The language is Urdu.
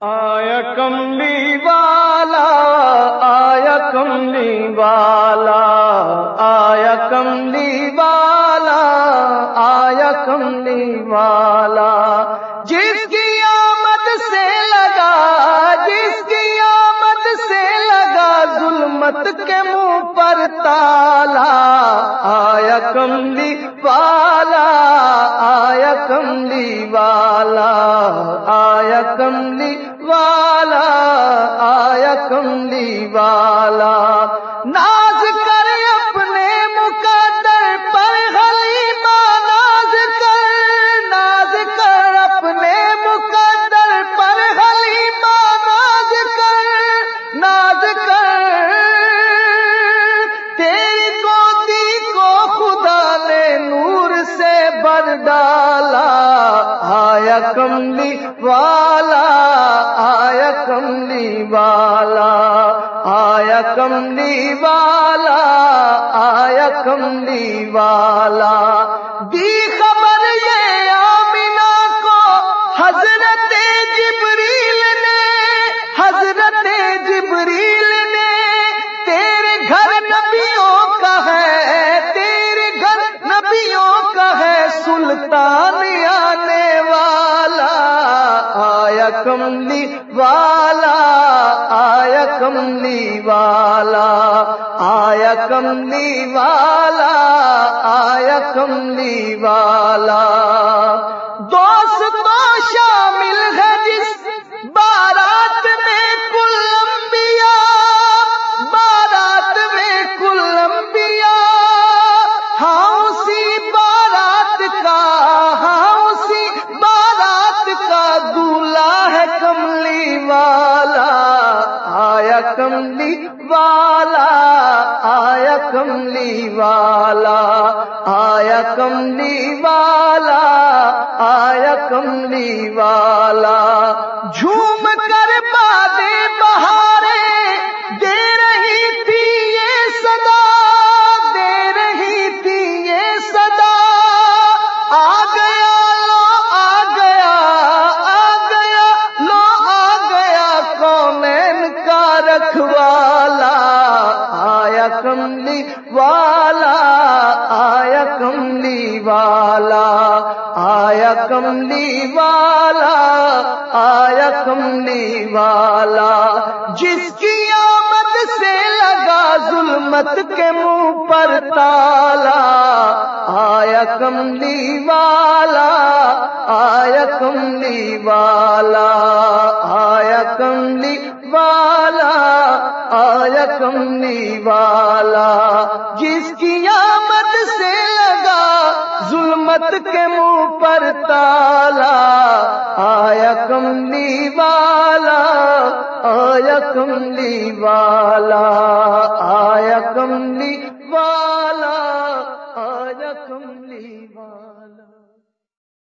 آیا کملی والا، آیا کملی والا، آیا کملی والا، آیا کملی والا۔ جس کی آمد سے لگا، جس کی آمد سے لگا، ظلمت کے منہ پر تالا۔ آیا کملی والا، آیا کملی والا، آیا کملی والا، آیا کملی والا ناز کر اپنے مقدر پر حلیمہ ناز کر ناز کر اپنے مقدر پر حلیمہ ناز کر ناز کر۔ تیری گودی کو خدا نے نور سے بر ڈالا، آیا کملی والا کملی والا آیا کملی والا آیا کملی والا۔ دی کملی والا آیا کملی والا آیا کملی والا آیا کملی والا۔ دوست کملی والا آیا کملی والا آیا کملی والا آیا کملی والا۔ جھوم کر والا، آیا کملی والا، آیا کملی والا، آیا کملی والا۔ جس کی آمد سے لگا ظلمت کے منہ پر تالا، آیا کملی والا، آیا کملی والا، آیا کملی والا۔ کرنے والا، جس کی آمد سے لگا ظلمت کے منہ پر تالا۔ آیا کملی والا، آیا کملی والا، آیا کملی والا۔